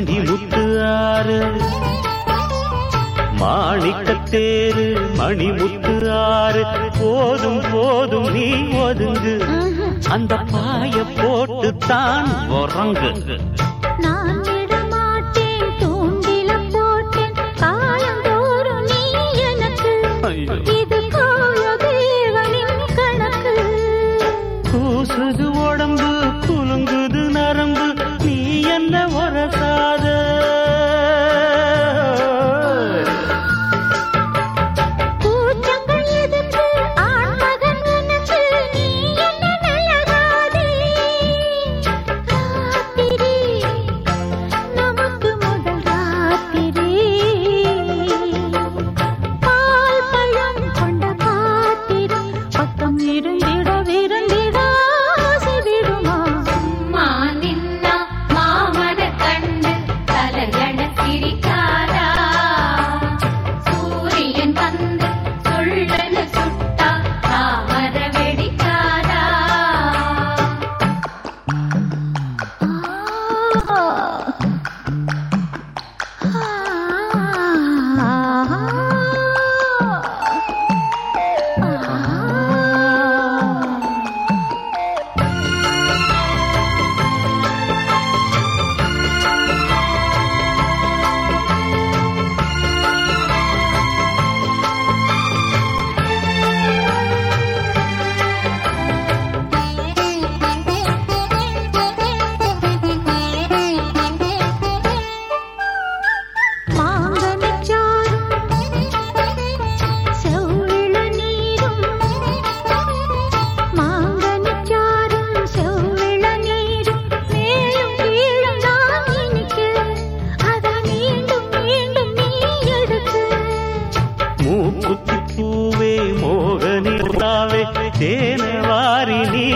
மணிமுத்து ஆறு. மாணிக்கத்தேரு மணிமுத்து ஆறு. போதும் போதும் நீ ஒதுங்கு. அந்த பாய போட்டு தான் உறங்கு. நான் என்ன உரசாத தேன வாரி நீ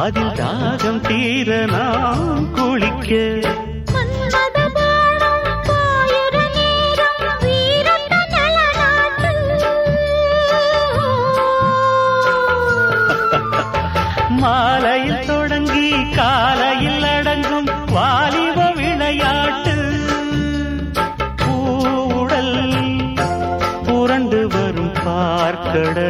அதில் தாகம் தீர நாம் குளிக்க. மாலையில் தொடங்கி காலையில் அடங்கும் வாலிப விளையாட்டு. பூவுடல் புரண்டு வரும் பார்க்கடல்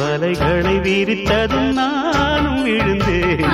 வலைகளை விரித்ததும் நானும் விழுந்தேன்.